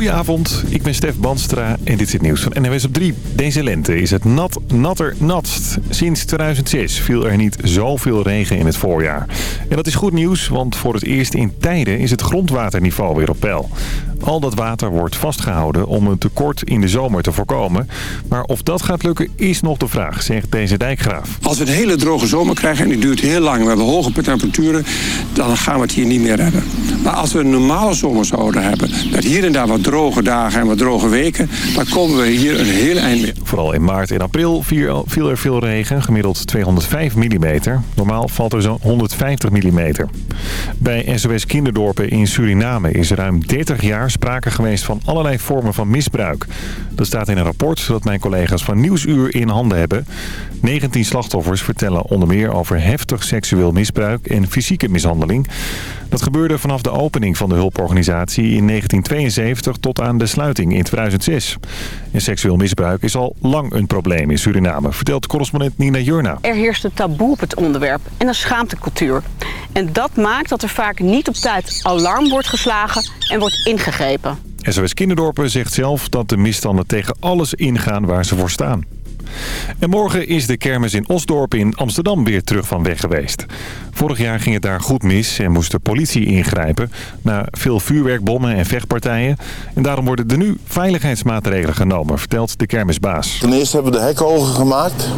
Goedenavond, ik ben Stef Banstra en dit is het nieuws van NWS op 3. Deze lente is het nat, natter, natst. Sinds 2006 viel er niet zoveel regen in het voorjaar. En dat is goed nieuws, want voor het eerst in tijden is het grondwaterniveau weer op peil. Al dat water wordt vastgehouden om een tekort in de zomer te voorkomen. Maar of dat gaat lukken is nog de vraag, zegt deze dijkgraaf. Als we een hele droge zomer krijgen en die duurt heel lang... we hebben hoge temperaturen, dan gaan we het hier niet meer hebben. Maar als we een normale zomer zouden hebben... met hier en daar wat droge dagen en wat droge weken... dan komen we hier een heel eind mee. Vooral in maart en april viel er veel regen, gemiddeld 205 mm. Normaal valt er zo'n 150 mm. Bij SOS Kinderdorpen in Suriname is ruim 30 jaar sprake geweest van allerlei vormen van misbruik. Dat staat in een rapport dat mijn collega's van Nieuwsuur in handen hebben. 19 slachtoffers vertellen onder meer over heftig seksueel misbruik en fysieke mishandeling. Dat gebeurde vanaf de opening van de hulporganisatie in 1972 tot aan de sluiting in 2006. En seksueel misbruik is al lang een probleem in Suriname, vertelt correspondent Nina Jurna. Er heerst een taboe op het onderwerp en een schaamtecultuur. En dat maakt dat er vaak niet op tijd alarm wordt geslagen en wordt ingegrepen. SOS Kinderdorpen zegt zelf dat de misstanden tegen alles ingaan waar ze voor staan. En morgen is de kermis in Osdorp in Amsterdam weer terug van weg geweest. Vorig jaar ging het daar goed mis en moest de politie ingrijpen... na veel vuurwerkbommen en vechtpartijen. En daarom worden er nu veiligheidsmaatregelen genomen, vertelt de kermisbaas. Ten eerste hebben we de hekken hoger gemaakt.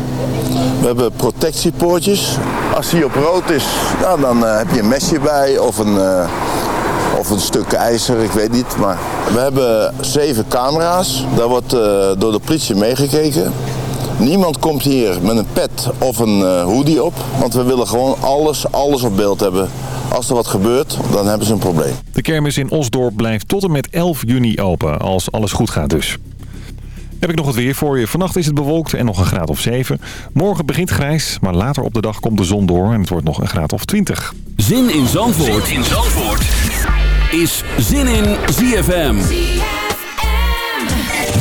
We hebben protectiepoortjes. Als die op rood is, nou, dan uh, heb je een mesje bij of een... Uh of een stuk ijzer, ik weet niet. Maar we hebben zeven camera's. Daar wordt uh, door de politie meegekeken. Niemand komt hier met een pet of een uh, hoodie op. Want we willen gewoon alles, alles op beeld hebben. Als er wat gebeurt, dan hebben ze een probleem. De kermis in Osdorp blijft tot en met 11 juni open. Als alles goed gaat dus. Heb ik nog wat weer voor je. Vannacht is het bewolkt en nog een graad of 7. Morgen begint grijs, maar later op de dag komt de zon door en het wordt nog een graad of 20. Zin in Zandvoort, zin in Zandvoort. is Zin in ZFM.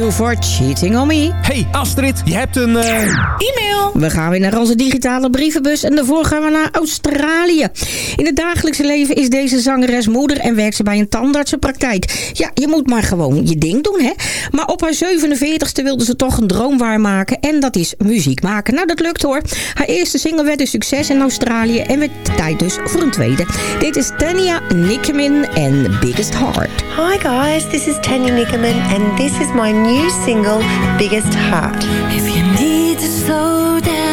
You for Cheating on Me. Hey Astrid, je hebt een... Uh... E-mail. We gaan weer naar onze digitale brievenbus en daarvoor gaan we naar Australië. In het dagelijkse leven is deze zangeres moeder en werkt ze bij een tandartsenpraktijk. Ja, je moet maar gewoon je ding doen, hè. Maar op haar 47ste wilde ze toch een droom waarmaken en dat is muziek maken. Nou, dat lukt hoor. Haar eerste single werd een succes in Australië en werd tijd dus voor een tweede. Dit is Tanya Nickerman en Biggest Heart. Hi guys, this is Tanya Nickerman and this is my new single Biggest Heart. If you need to slow down,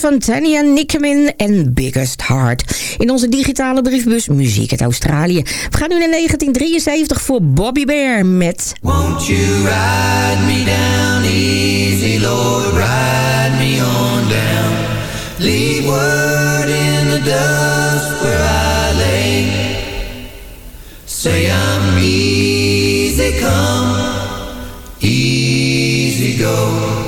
van Tanya Nickerman en Biggest Heart. In onze digitale briefbus Muziek uit Australië. We gaan nu naar 1973 voor Bobby Bear met... Won't you ride me down easy, Lord, ride me on down. Leave word in the dust where I lay. Say I'm easy come, easy go,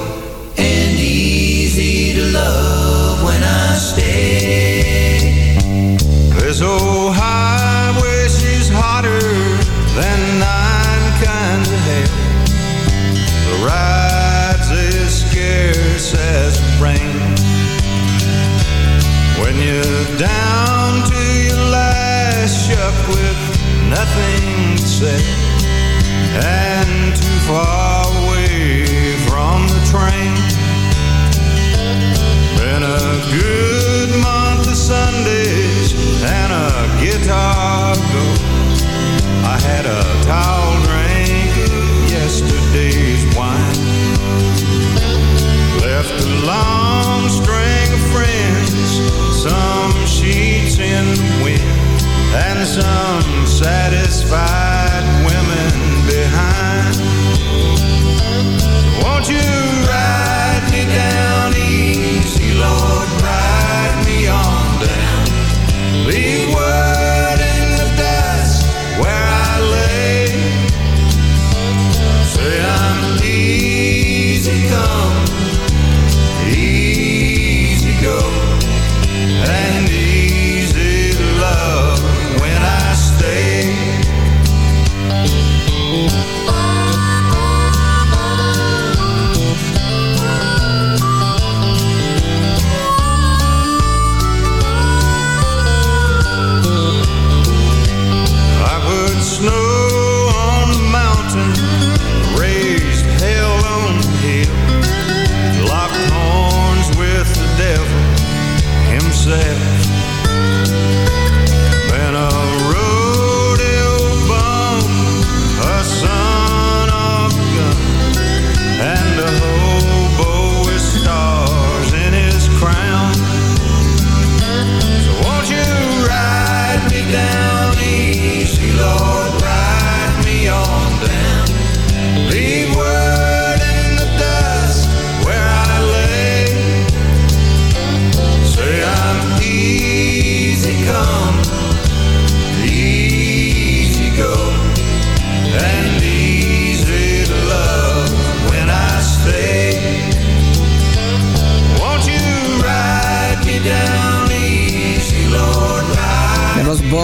nothing say and too far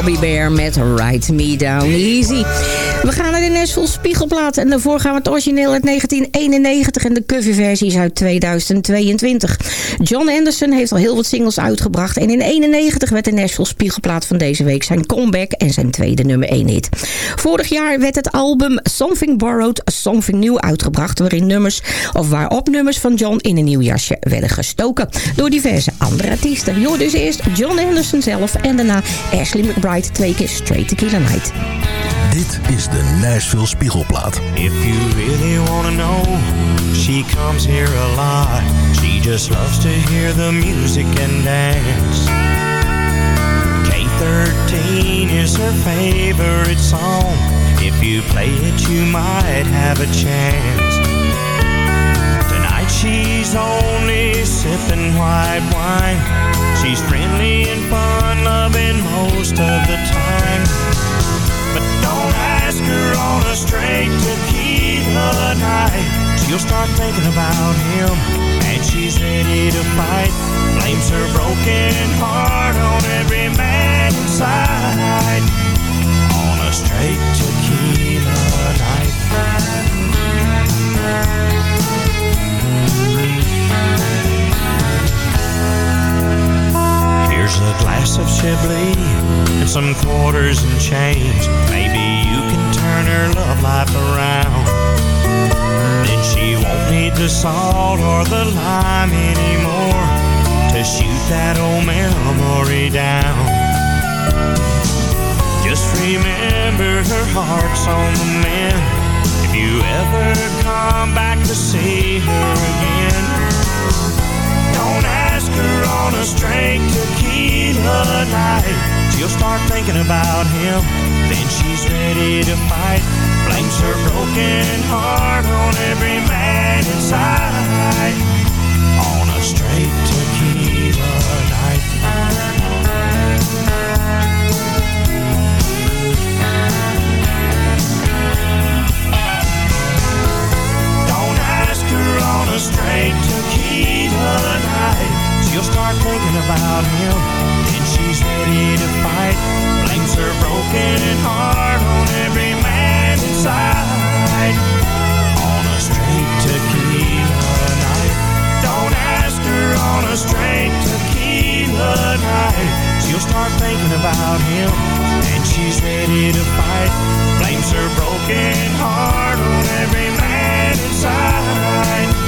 Bobby Bear met Ride Me Down Easy. We gaan Nashville Spiegelplaat. En daarvoor gaan we het origineel uit 1991 en de coverversie is uit 2022. John Anderson heeft al heel wat singles uitgebracht. En in 91 werd de Nashville Spiegelplaat van deze week zijn comeback en zijn tweede nummer 1 hit. Vorig jaar werd het album Something Borrowed, Something New uitgebracht. Waarin nummers, of waarop nummers van John in een nieuw jasje werden gestoken. Door diverse andere artiesten. Jo, dus eerst John Anderson zelf en daarna Ashley McBride twee keer Straight Tequila Night. Dit is de Nashville Spiegelplaat. If you really wanna know, she comes here a lot. She just loves to hear the music and dance. K13 is her favorite song. If you play it, you might have a chance. Tonight she's only sipping white wine. She's friendly and fun loving most of the time. But don't ask her on a straight tequila night. She'll start thinking about him, and she's ready to fight. Blames her broken heart on every man inside. On a straight tequila night. Here's a glass of Chablis and some quarters and change. Maybe you can turn her love life around. Then she won't need the salt or the lime anymore to shoot that old memory down. Just remember her heart's on the mend. If you ever come back to see her again, her on a straight tequila night. She'll start thinking about him, then she's ready to fight. Blames her broken heart on every man inside. On a straight tequila night. Don't ask her on a straight tequila night. She'll start thinking about him, And she's ready to fight. Blames her broken heart on every man inside. On a straight tequila night. Don't ask her on a straight tequila night. She'll start thinking about him, and she's ready to fight. Blames her broken heart on every man inside.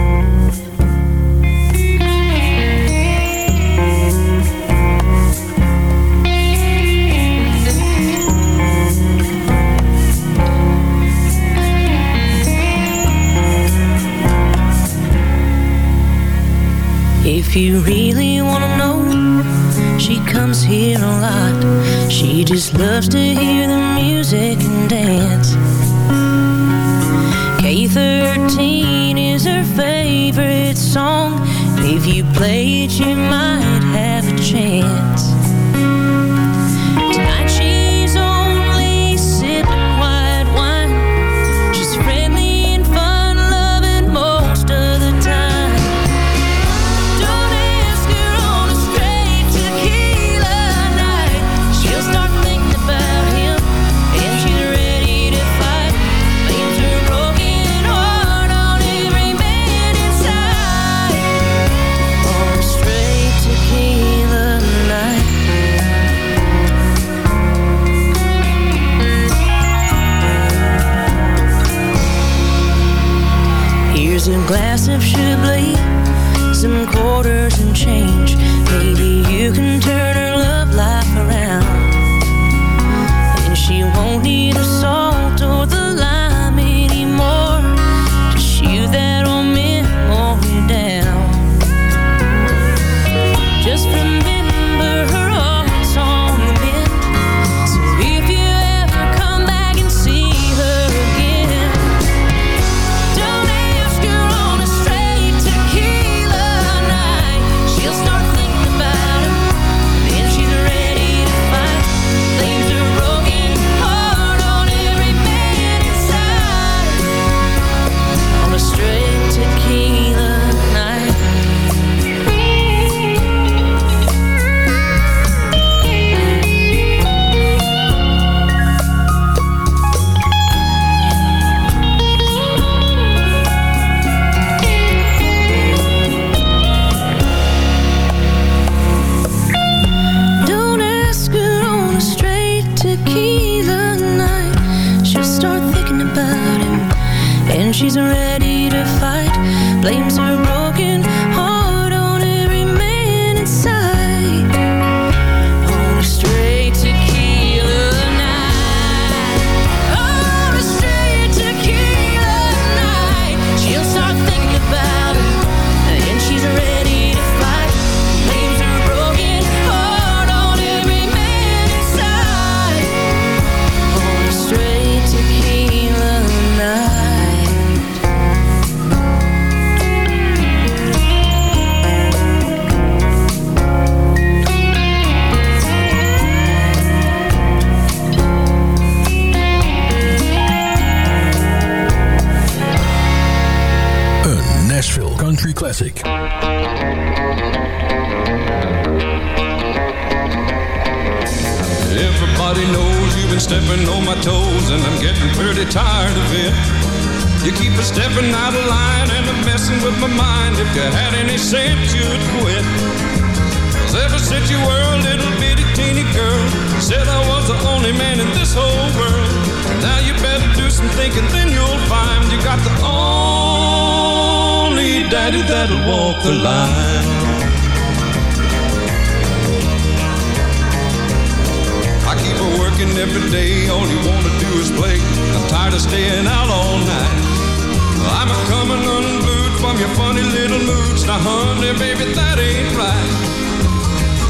If you really wanna know, she comes here a lot. She just loves to hear the music and dance. K13 is her favorite song. If you play it, you might have a chance. to bleed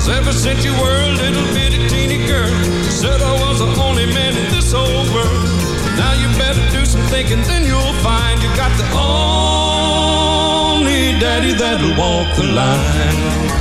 'Cause ever since you were a little bitty teeny girl, you said I was the only man in this whole world. Now you better do some thinking, then you'll find you got the only daddy that'll walk the line.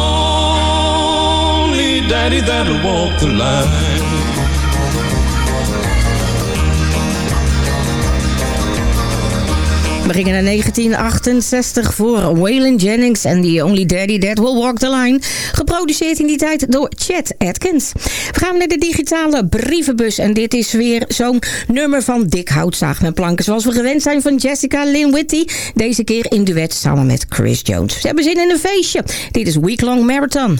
daddy that'll walk the line. We gingen naar 1968 voor Waylon Jennings en The Only Daddy That Will Walk the Line. Geproduceerd in die tijd door Chet Atkins. We gaan naar de digitale brievenbus. En dit is weer zo'n nummer van Dick Houtzaag met planken. Zoals we gewend zijn van Jessica Lynn. Deze keer in duet samen met Chris Jones. Ze hebben zin in een feestje. Dit is Week Long Marathon.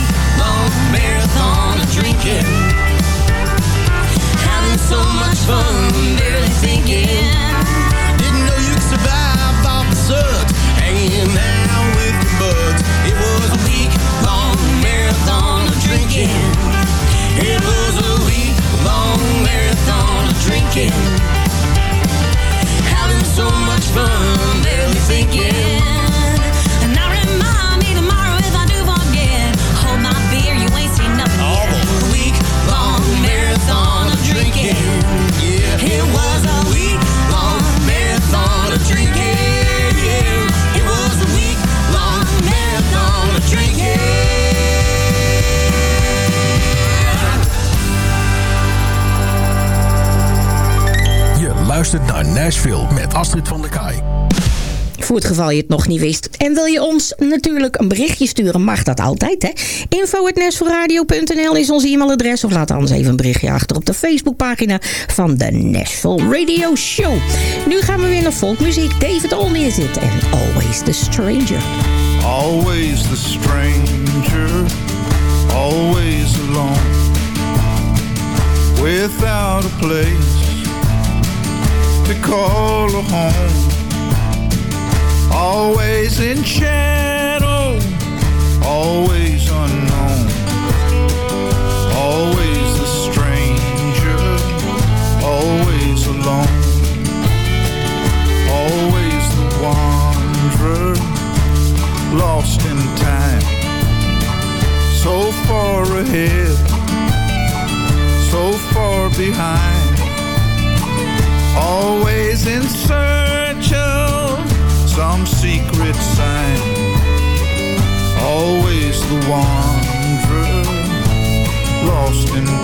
geval je het nog niet wist. En wil je ons natuurlijk een berichtje sturen, mag dat altijd. Hè? Info.nashvilleradio.nl is ons e-mailadres. Of laat anders even een berichtje achter op de Facebookpagina van de Nashville Radio Show. Nu gaan we weer naar volkmuziek. David Olney zit en Always the Stranger. Always the stranger, always alone, without a place to call a home. always in shadow, always unknown, always a stranger, always alone. lost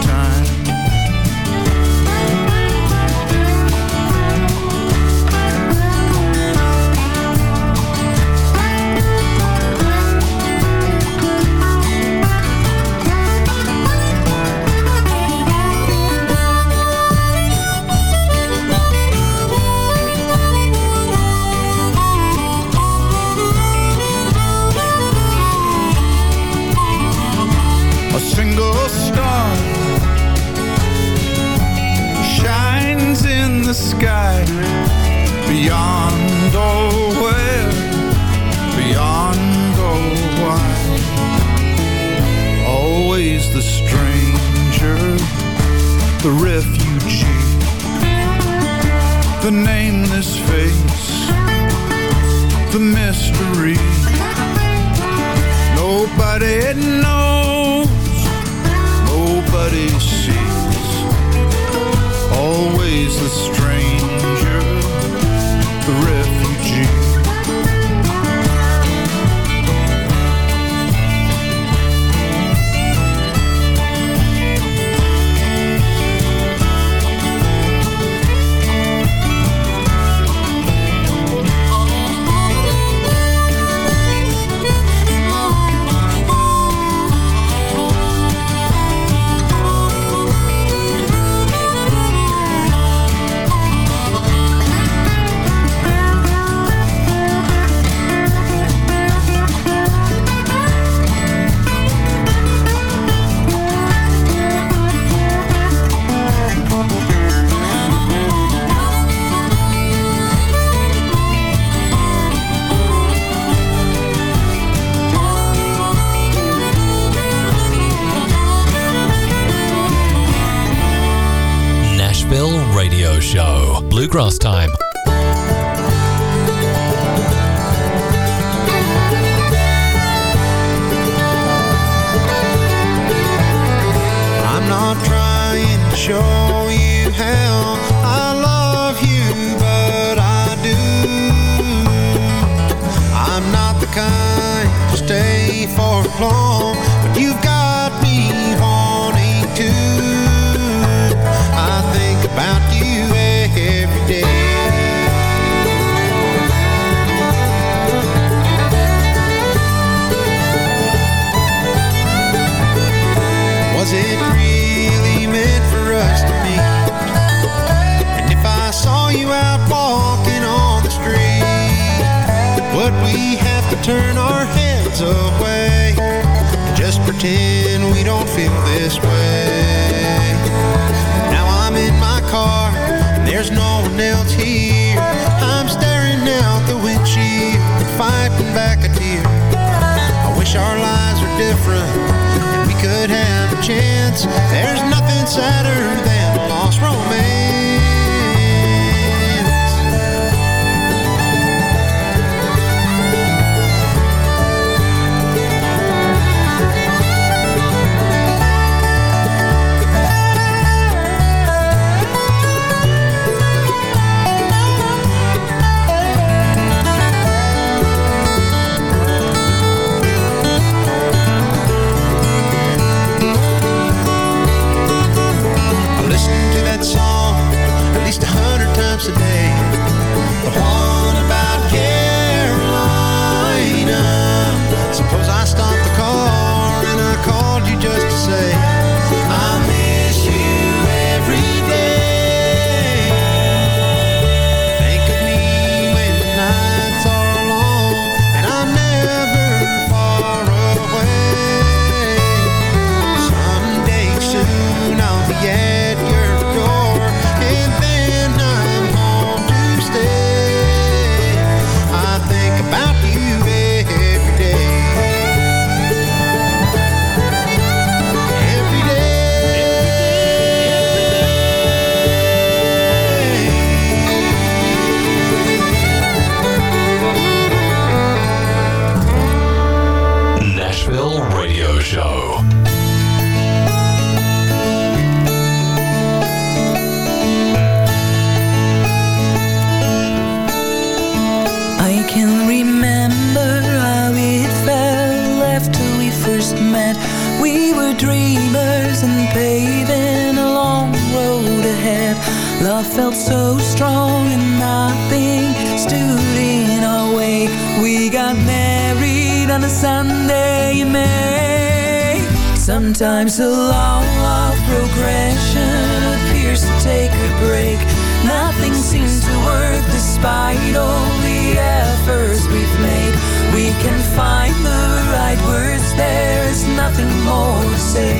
Sometimes a long, long progression appears to take a break. Nothing seems to work despite all the efforts we've made. We can find the right words, there is nothing more to say.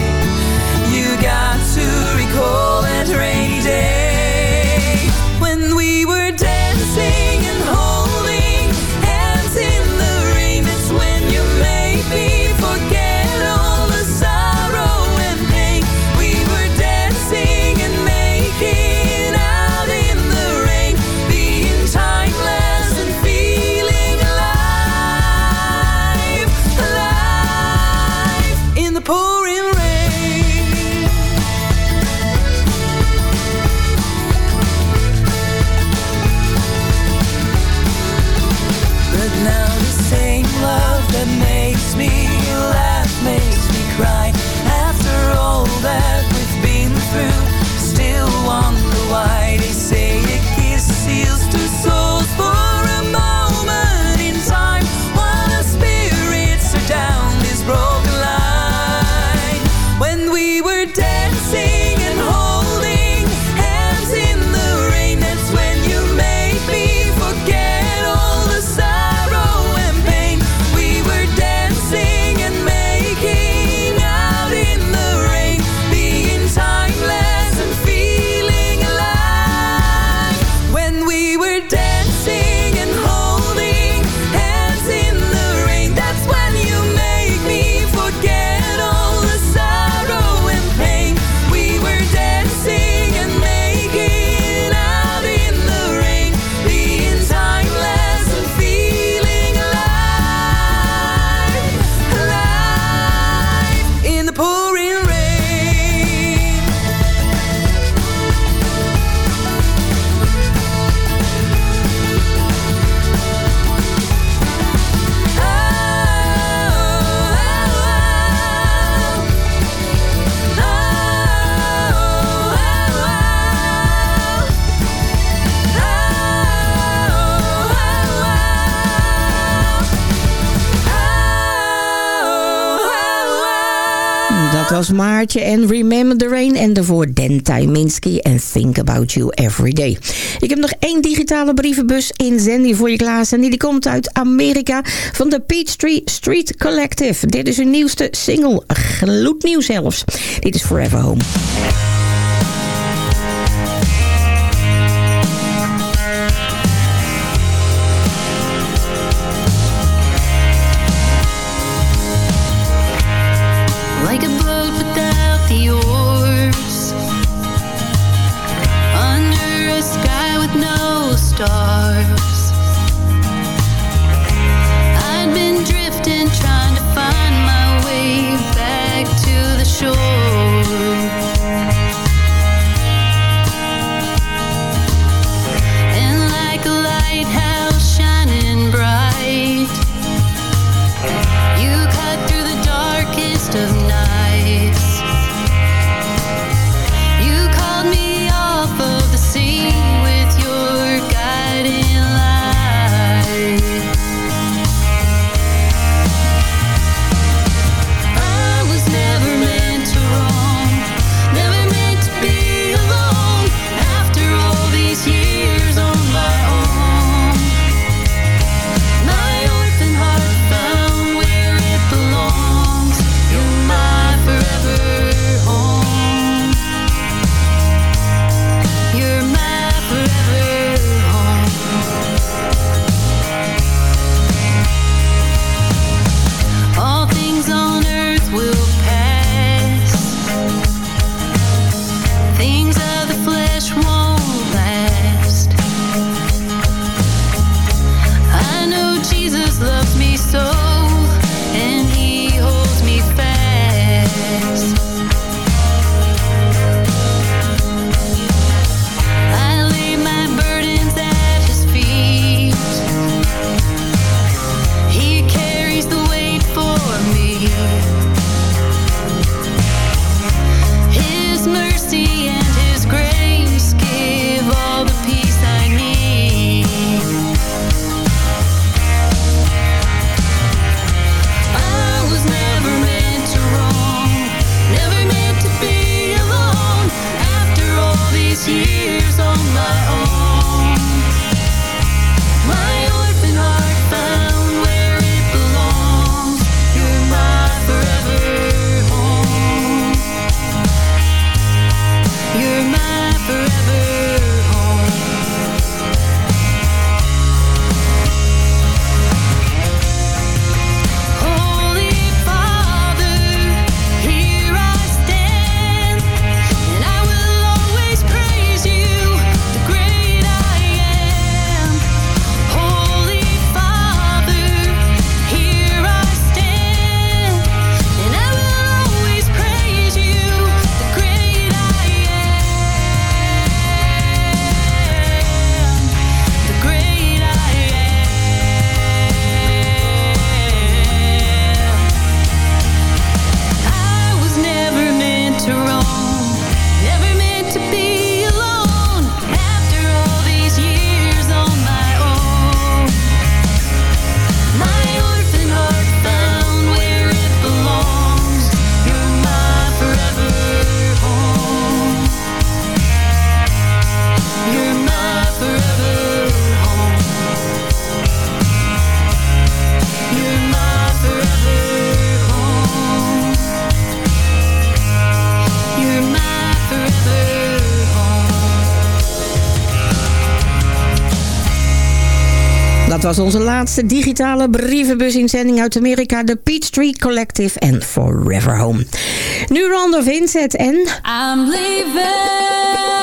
You got to recall and raise Maartje en Remember the Rain. En daarvoor Dentai Minsky en Think About You Every Day. Ik heb nog één digitale brievenbus in Zendy voor je klaar. En die komt uit Amerika van de Peachtree Street Collective. Dit is hun nieuwste single, gloednieuw zelfs. Dit is Forever Home. was onze laatste digitale brievenbusinzending uit Amerika. De Peachtree Collective en Forever Home. Nu Ronda Vincent en... I'm leaving.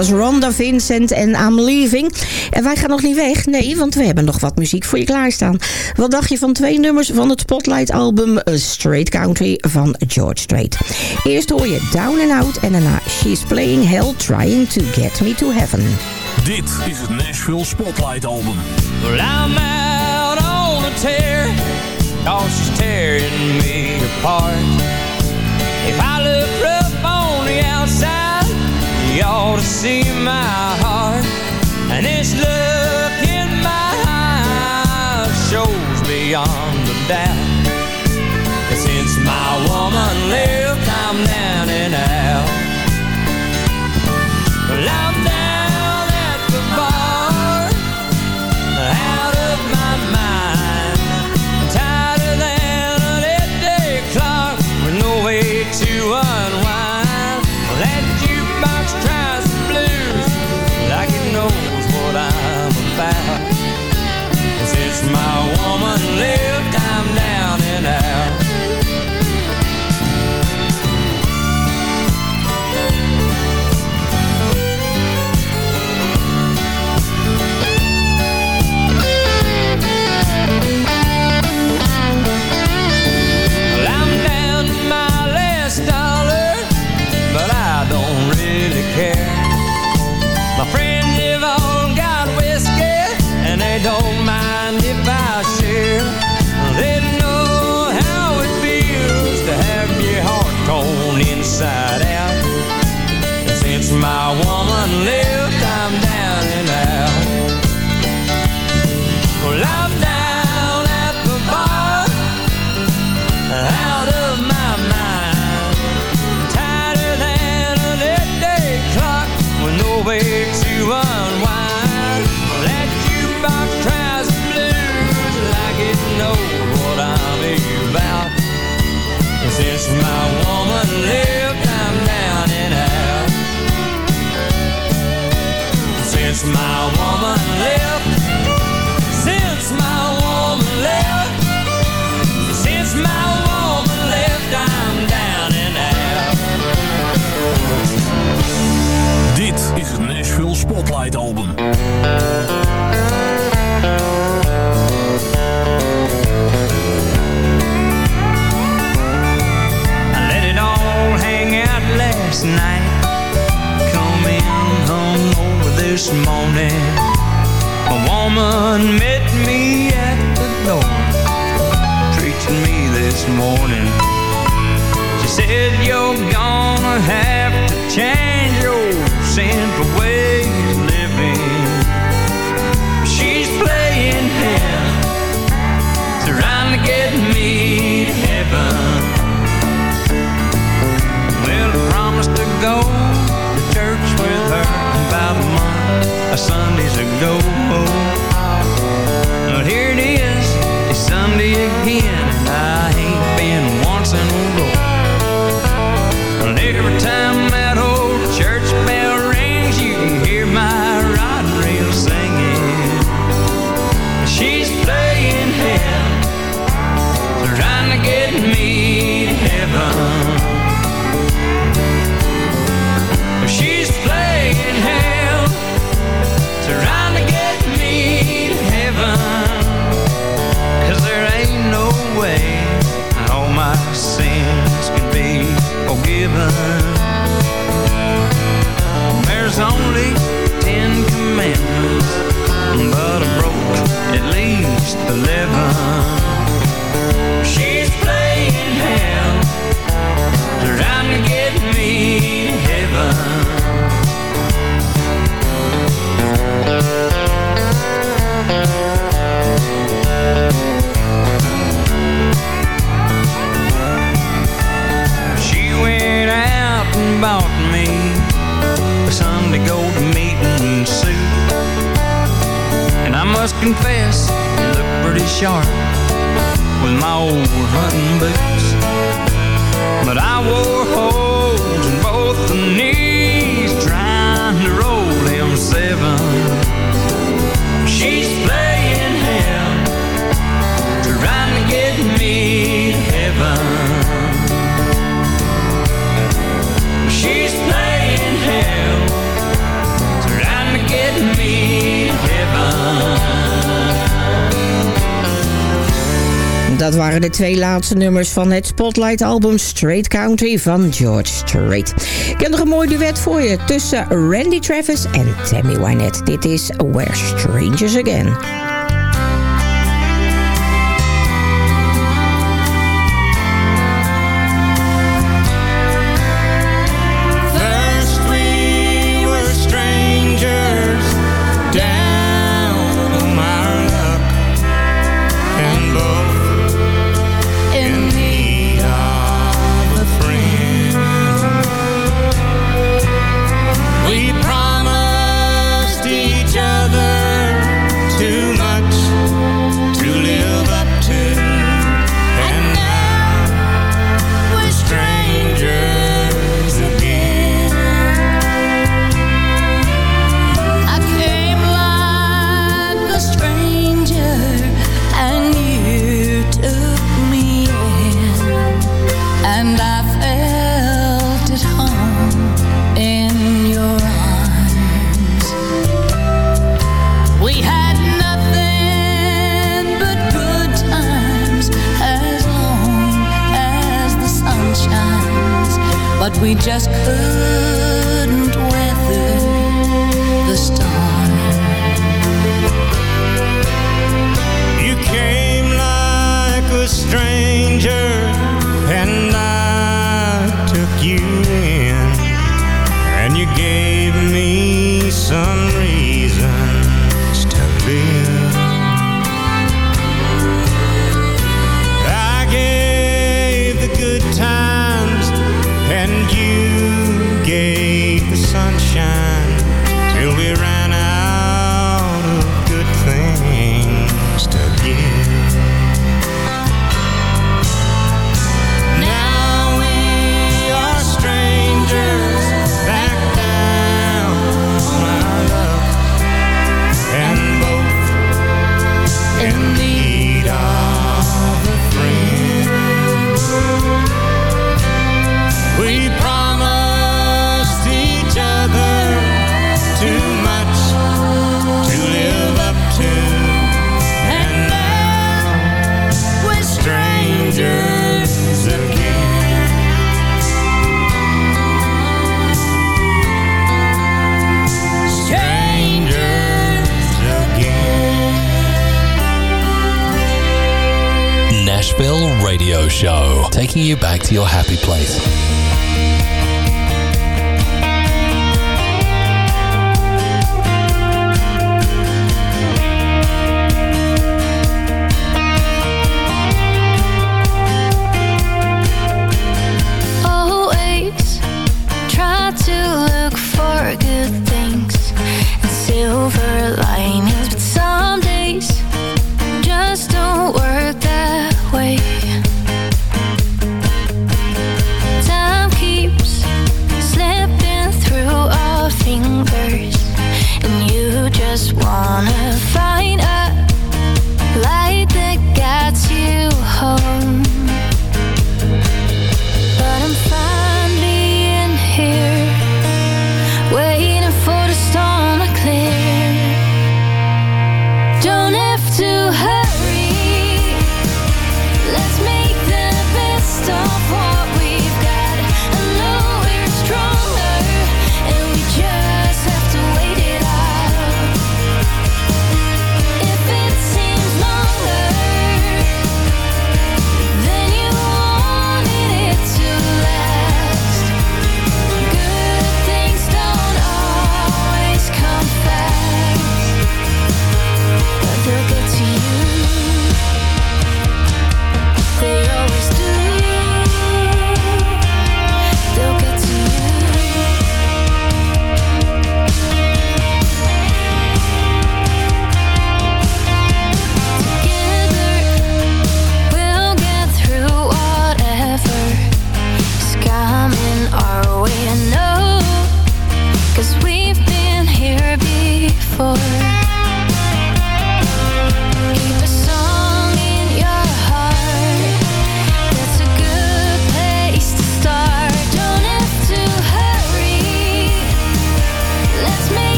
was Ronda Vincent en I'm Leaving. En wij gaan nog niet weg, nee, want we hebben nog wat muziek voor je klaarstaan. Wat dacht je van twee nummers van het Spotlight-album Straight Country van George Strait? Eerst hoor je Down and Out en daarna She's Playing Hell Trying to Get Me to Heaven. Dit is het Nashville Spotlight Album. I'm out on the tear, cause she's tearing me apart. You ought to see my heart And this look in my eyes Shows beyond the doubt this morning. A woman met me at the door Preaching me this morning. She said you're gonna have to change your sinful ways of living. She's playing hell Trying to get me to heaven. Well, I promised to go Sundays ago twee laatste nummers van het Spotlight-album Straight Country van George Strait. Ik heb nog een mooi duet voor je tussen Randy Travis en Tammy Wynette. Dit is Where Strangers Again.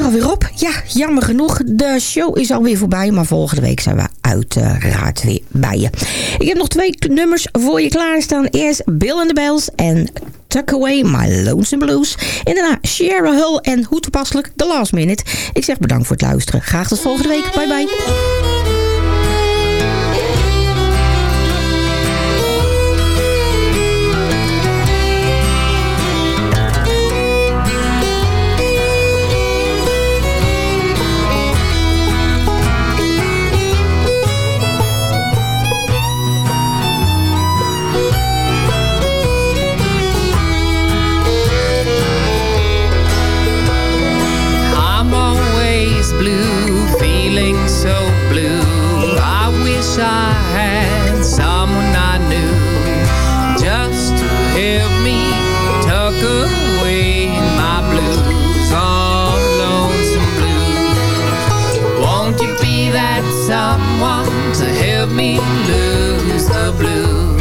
Er alweer op. Ja, jammer genoeg. De show is alweer voorbij. Maar volgende week zijn we uiteraard weer bij je. Ik heb nog twee nummers voor je klaarstaan. Eerst Bill and the Bells en Tuck Away My Lonesome Blues. En daarna Shara Hull en hoe toepasselijk The Last Minute. Ik zeg bedankt voor het luisteren. Graag tot volgende week. Bye bye. Someone to help me lose the blues?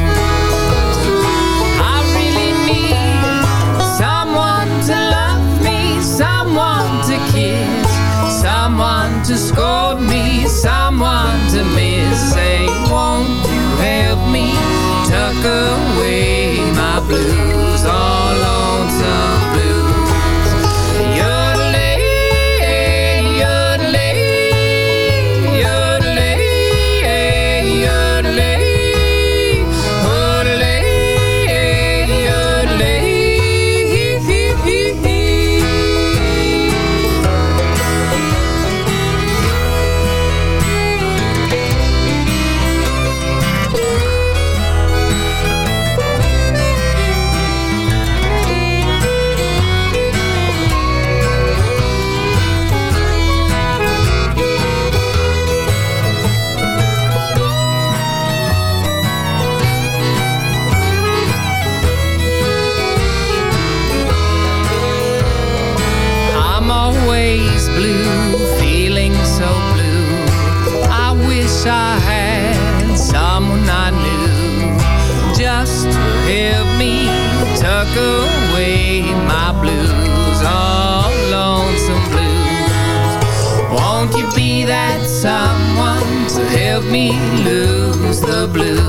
Help me lose the blues?